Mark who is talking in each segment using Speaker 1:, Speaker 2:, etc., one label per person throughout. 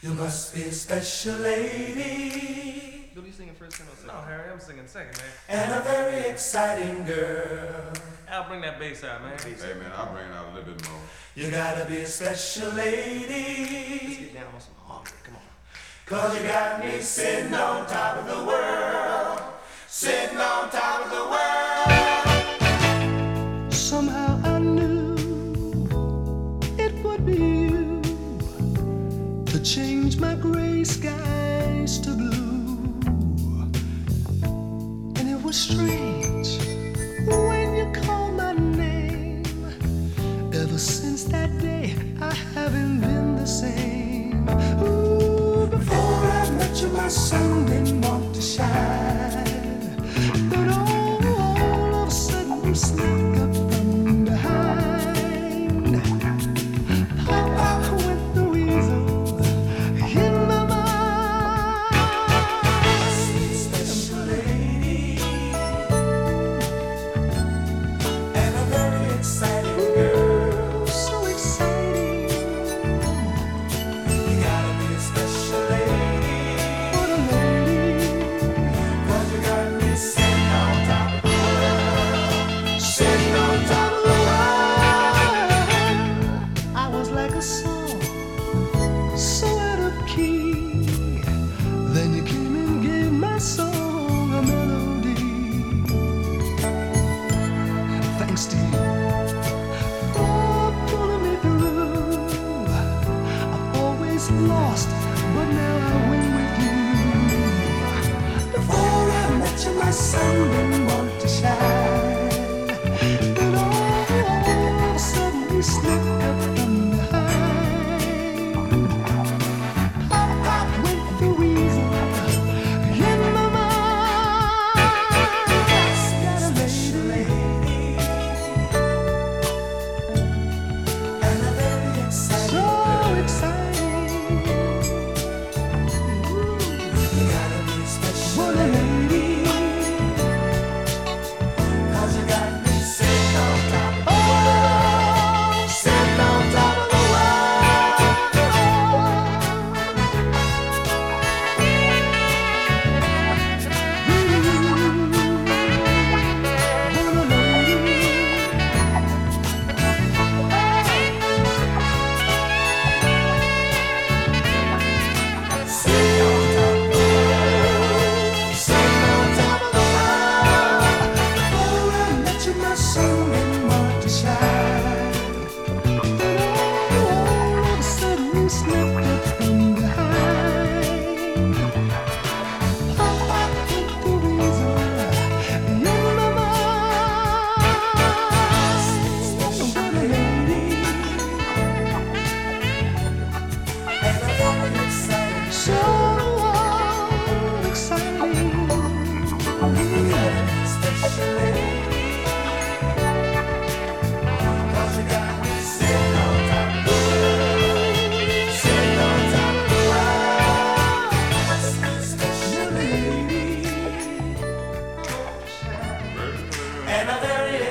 Speaker 1: You must be a special lady.
Speaker 2: Do you singing first or second?
Speaker 3: No, Harry, I'm singing second, man.
Speaker 1: And a very exciting girl.
Speaker 3: I'll bring that bass out, man.
Speaker 4: Hey man, I'll bring it out a little bit more.
Speaker 1: You gotta be a special
Speaker 2: Let's
Speaker 1: lady.
Speaker 2: get down on some harmony. Come on.
Speaker 1: Cause you got me sitting on top of the world. Sitting on top of the world.
Speaker 5: To blue. And it was strange when you called my name. Ever since that day, I haven't been the same. Ooh, before I met you, my sun lost, but now I win with you. Before I met you, my sun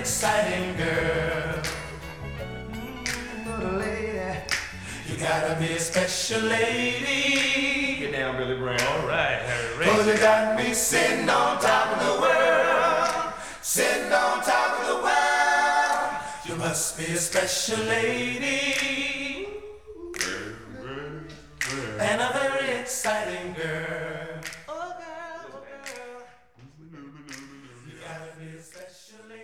Speaker 1: exciting girl.
Speaker 5: Mm, lady.
Speaker 1: You gotta be a special lady.
Speaker 3: Get down, Billy Brown. All right, Harry.
Speaker 1: Race.
Speaker 3: Cause
Speaker 1: you got me sitting on top of the world. Sitting on top of the world. You must be a special lady. and a very exciting girl. Oh girl, oh girl. You gotta be a especially